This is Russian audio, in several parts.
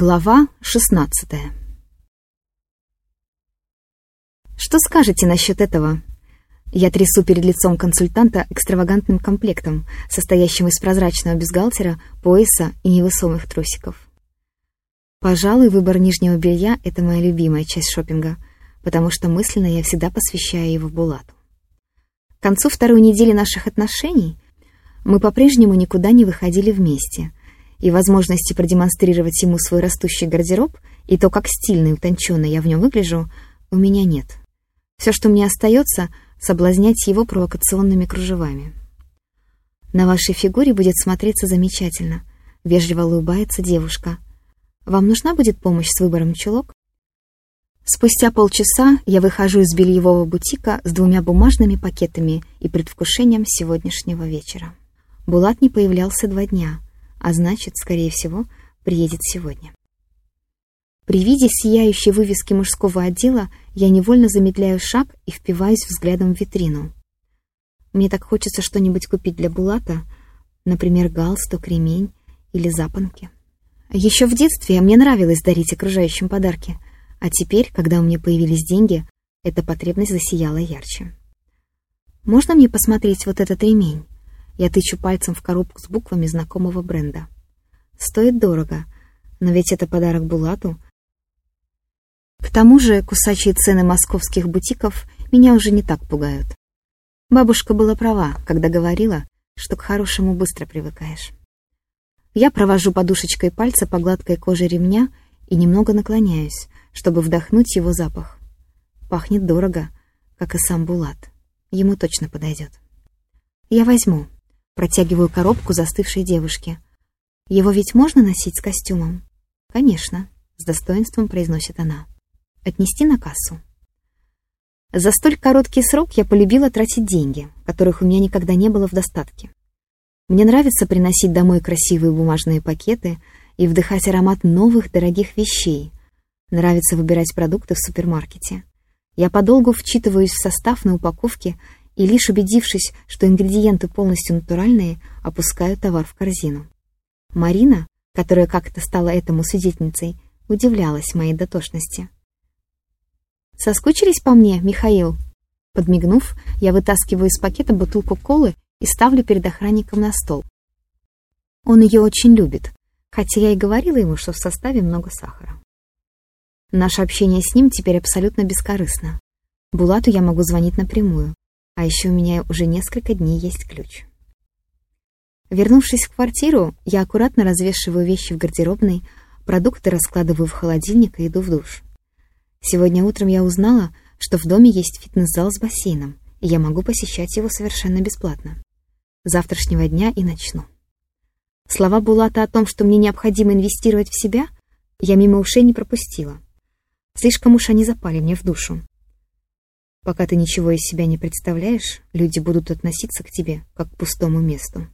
Глава 16 Что скажете насчет этого? Я трясу перед лицом консультанта экстравагантным комплектом, состоящим из прозрачного бюстгальтера, пояса и невысомых трусиков. Пожалуй, выбор нижнего белья — это моя любимая часть шопинга, потому что мысленно я всегда посвящаю его Булату. К концу второй недели наших отношений мы по-прежнему никуда не выходили вместе — и возможности продемонстрировать ему свой растущий гардероб и то, как стильно и утонченно я в нем выгляжу, у меня нет. Все, что мне остается, соблазнять его провокационными кружевами. На вашей фигуре будет смотреться замечательно. Вежливо улыбается девушка. Вам нужна будет помощь с выбором чулок? Спустя полчаса я выхожу из бельевого бутика с двумя бумажными пакетами и предвкушением сегодняшнего вечера. Булат не появлялся два дня — а значит, скорее всего, приедет сегодня. При виде сияющей вывески мужского отдела я невольно замедляю шаг и впиваюсь взглядом в витрину. Мне так хочется что-нибудь купить для Булата, например, галстук, ремень или запонки. Еще в детстве мне нравилось дарить окружающим подарки, а теперь, когда у меня появились деньги, эта потребность засияла ярче. «Можно мне посмотреть вот этот ремень?» Я тычу пальцем в коробку с буквами знакомого бренда. Стоит дорого, но ведь это подарок Булату. К тому же кусачие цены московских бутиков меня уже не так пугают. Бабушка была права, когда говорила, что к хорошему быстро привыкаешь. Я провожу подушечкой пальца по гладкой коже ремня и немного наклоняюсь, чтобы вдохнуть его запах. Пахнет дорого, как и сам Булат. Ему точно подойдет. Я возьму. Протягиваю коробку застывшей девушке. «Его ведь можно носить с костюмом?» «Конечно», — с достоинством произносит она. «Отнести на кассу». За столь короткий срок я полюбила тратить деньги, которых у меня никогда не было в достатке. Мне нравится приносить домой красивые бумажные пакеты и вдыхать аромат новых дорогих вещей. Нравится выбирать продукты в супермаркете. Я подолгу вчитываюсь в состав на упаковке и лишь убедившись, что ингредиенты полностью натуральные, опускаю товар в корзину. Марина, которая как-то стала этому свидетельницей, удивлялась моей дотошности. «Соскучились по мне, Михаил?» Подмигнув, я вытаскиваю из пакета бутылку колы и ставлю перед охранником на стол. Он ее очень любит, хотя я и говорила ему, что в составе много сахара. Наше общение с ним теперь абсолютно бескорыстно. Булату я могу звонить напрямую, а еще у меня уже несколько дней есть ключ. Вернувшись в квартиру, я аккуратно развешиваю вещи в гардеробной, продукты раскладываю в холодильник и иду в душ. Сегодня утром я узнала, что в доме есть фитнес-зал с бассейном, и я могу посещать его совершенно бесплатно. Завтрашнего дня и начну. Слова Булата о том, что мне необходимо инвестировать в себя, я мимо ушей не пропустила. Слишком уж они запали мне в душу. Пока ты ничего из себя не представляешь, люди будут относиться к тебе как к пустому месту.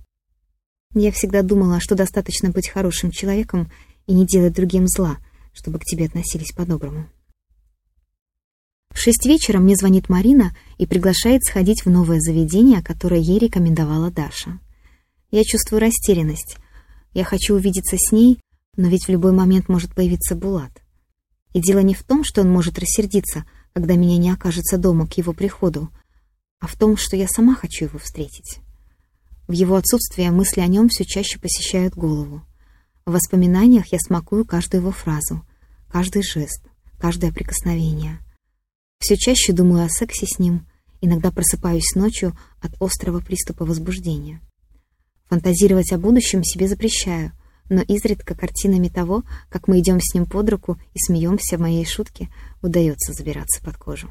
Я всегда думала, что достаточно быть хорошим человеком и не делать другим зла, чтобы к тебе относились по-доброму. В шесть вечера мне звонит Марина и приглашает сходить в новое заведение, которое ей рекомендовала Даша. Я чувствую растерянность. Я хочу увидеться с ней, но ведь в любой момент может появиться Булат. И дело не в том, что он может рассердиться, когда меня не окажется дома к его приходу, а в том, что я сама хочу его встретить. В его отсутствие мысли о нем все чаще посещают голову. В воспоминаниях я смакую каждую его фразу, каждый жест, каждое прикосновение. Все чаще думаю о сексе с ним, иногда просыпаюсь ночью от острого приступа возбуждения. Фантазировать о будущем себе запрещаю — но изредка картинами того, как мы идем с ним под руку и смеемся в моей шутке, удается забираться под кожу.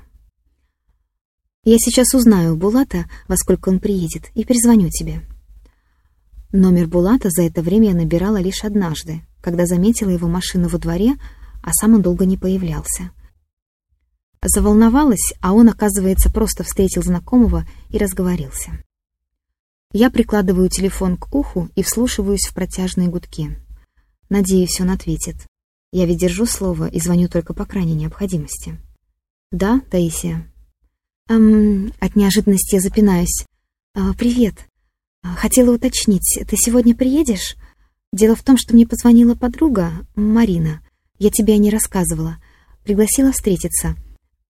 Я сейчас узнаю у Булата, во сколько он приедет, и перезвоню тебе. Номер Булата за это время я набирала лишь однажды, когда заметила его машину во дворе, а сам он долго не появлялся. Заволновалась, а он, оказывается, просто встретил знакомого и разговорился. Я прикладываю телефон к уху и вслушиваюсь в протяжные гудки. Надеюсь, он ответит. Я ведь держу слово и звоню только по крайней необходимости. Да, Таисия. Эм, от неожиданности я запинаюсь. Э, привет. А, хотела уточнить, ты сегодня приедешь? Дело в том, что мне позвонила подруга, Марина. Я тебе о ней рассказывала. Пригласила встретиться.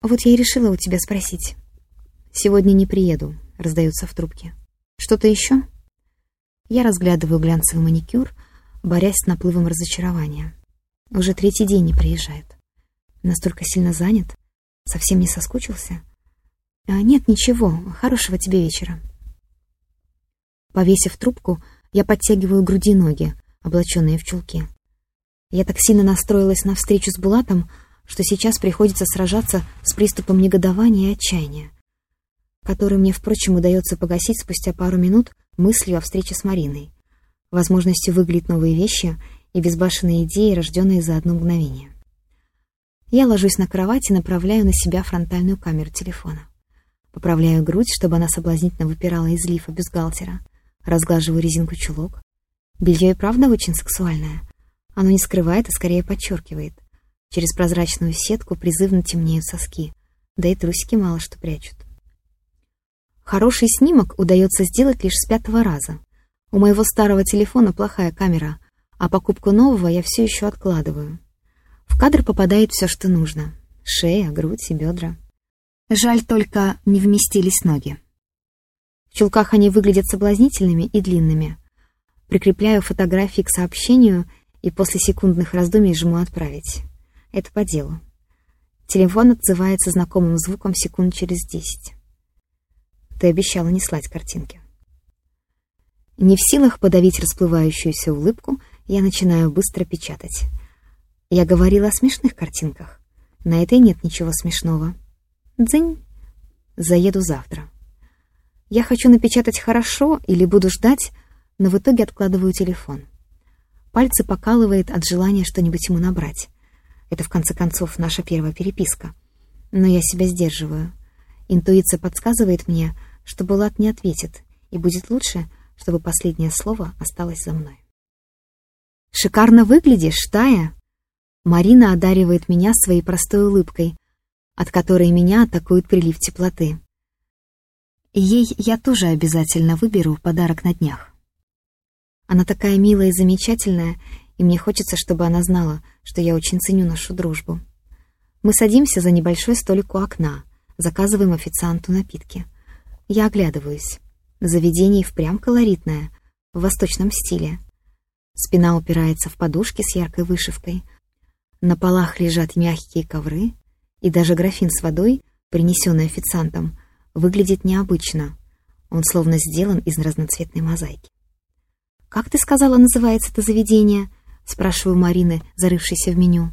Вот я и решила у тебя спросить. «Сегодня не приеду», — раздается в трубке. «Что-то еще?» Я разглядываю глянцевый маникюр, борясь с наплывом разочарования. Уже третий день не приезжает. Настолько сильно занят. Совсем не соскучился. А нет, ничего. Хорошего тебе вечера. Повесив трубку, я подтягиваю груди ноги, облаченные в чулки. Я так сильно настроилась на встречу с Булатом, что сейчас приходится сражаться с приступом негодования и отчаяния, который мне, впрочем, удается погасить спустя пару минут мыслью о встрече с Мариной, возможностью выглядеть новые вещи и безбашенные идеи, рожденные за одно мгновение. Я ложусь на кровать и направляю на себя фронтальную камеру телефона. Поправляю грудь, чтобы она соблазнительно выпирала из лифа бюстгальтера. Разглаживаю резинку чулок. Белье и правда очень сексуальное. Оно не скрывает, а скорее подчеркивает. Через прозрачную сетку призывно темнеют соски, да и трусики мало что прячут. Хороший снимок удается сделать лишь с пятого раза. У моего старого телефона плохая камера, а покупку нового я все еще откладываю. В кадр попадает все, что нужно. Шея, грудь и бедра. Жаль только, не вместились ноги. В чулках они выглядят соблазнительными и длинными. Прикрепляю фотографии к сообщению и после секундных раздумий жму «Отправить». Это по делу. Телефон отзывается знакомым звуком секунд через десять. Ты обещала не слать картинки. Не в силах подавить расплывающуюся улыбку, я начинаю быстро печатать. Я говорила о смешных картинках. На этой нет ничего смешного. Дзынь. Заеду завтра. Я хочу напечатать хорошо или буду ждать, но в итоге откладываю телефон. Пальцы покалывает от желания что-нибудь ему набрать. Это, в конце концов, наша первая переписка. Но я себя сдерживаю. Интуиция подсказывает мне, что Булат не ответит, и будет лучше, чтобы последнее слово осталось за мной. «Шикарно выглядишь, Тая!» Марина одаривает меня своей простой улыбкой, от которой меня атакует прилив теплоты. Ей я тоже обязательно выберу подарок на днях. Она такая милая и замечательная, и мне хочется, чтобы она знала, что я очень ценю нашу дружбу. Мы садимся за небольшой столик у окна, заказываем официанту напитки. Я оглядываюсь. Заведение впрямь колоритное, в восточном стиле. Спина упирается в подушки с яркой вышивкой. На полах лежат мягкие ковры, и даже графин с водой, принесенный официантом, выглядит необычно. Он словно сделан из разноцветной мозаики. «Как ты сказала, называется это заведение?» — спрашиваю Марины, зарывшейся в меню.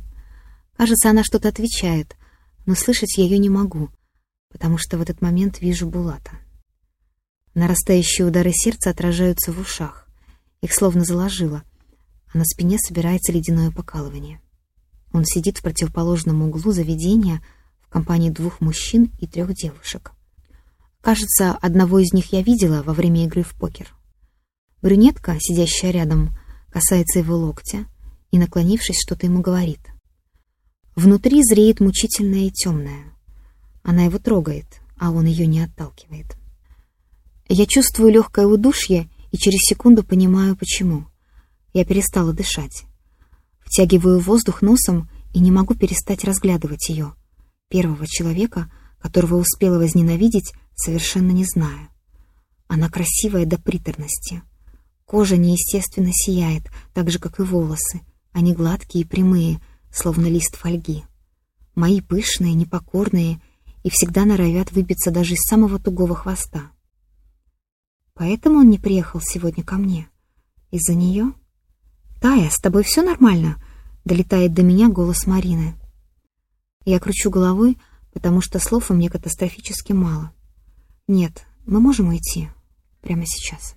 Кажется, она что-то отвечает, но слышать я ее не могу, потому что в этот момент вижу Булата. Нарастающие удары сердца отражаются в ушах. Их словно заложило, а на спине собирается ледяное покалывание. Он сидит в противоположном углу заведения в компании двух мужчин и трех девушек. Кажется, одного из них я видела во время игры в покер. Брюнетка, сидящая рядом, касается его локтя и, наклонившись, что-то ему говорит. Внутри зреет мучительное и темное. Она его трогает, а он ее не отталкивает. Я чувствую легкое удушье и через секунду понимаю, почему. Я перестала дышать. Втягиваю воздух носом и не могу перестать разглядывать ее, первого человека, которого успела возненавидеть, совершенно не зная. Она красивая до приторности. Кожа неестественно сияет, так же, как и волосы. Они гладкие и прямые, словно лист фольги. Мои пышные, непокорные и всегда норовят выбиться даже из самого тугого хвоста. Поэтому он не приехал сегодня ко мне. Из-за нее? «Тая, с тобой все нормально?» — долетает до меня голос Марины. Я кручу головой, потому что слов у меня катастрофически мало. «Нет, мы можем уйти прямо сейчас».